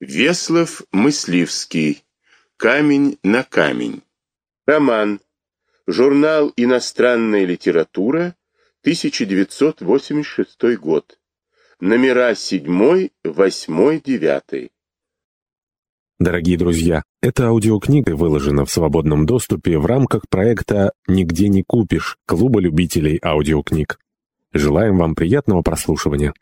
Веслов Мысливский. Камень на камень. Роман. Журнал «Иностранная литература», 1986 год. Номера 7, 8, 9. Дорогие друзья, эта аудиокнига выложена в свободном доступе в рамках проекта «Нигде не купишь» Клуба любителей аудиокниг. Желаем вам приятного прослушивания.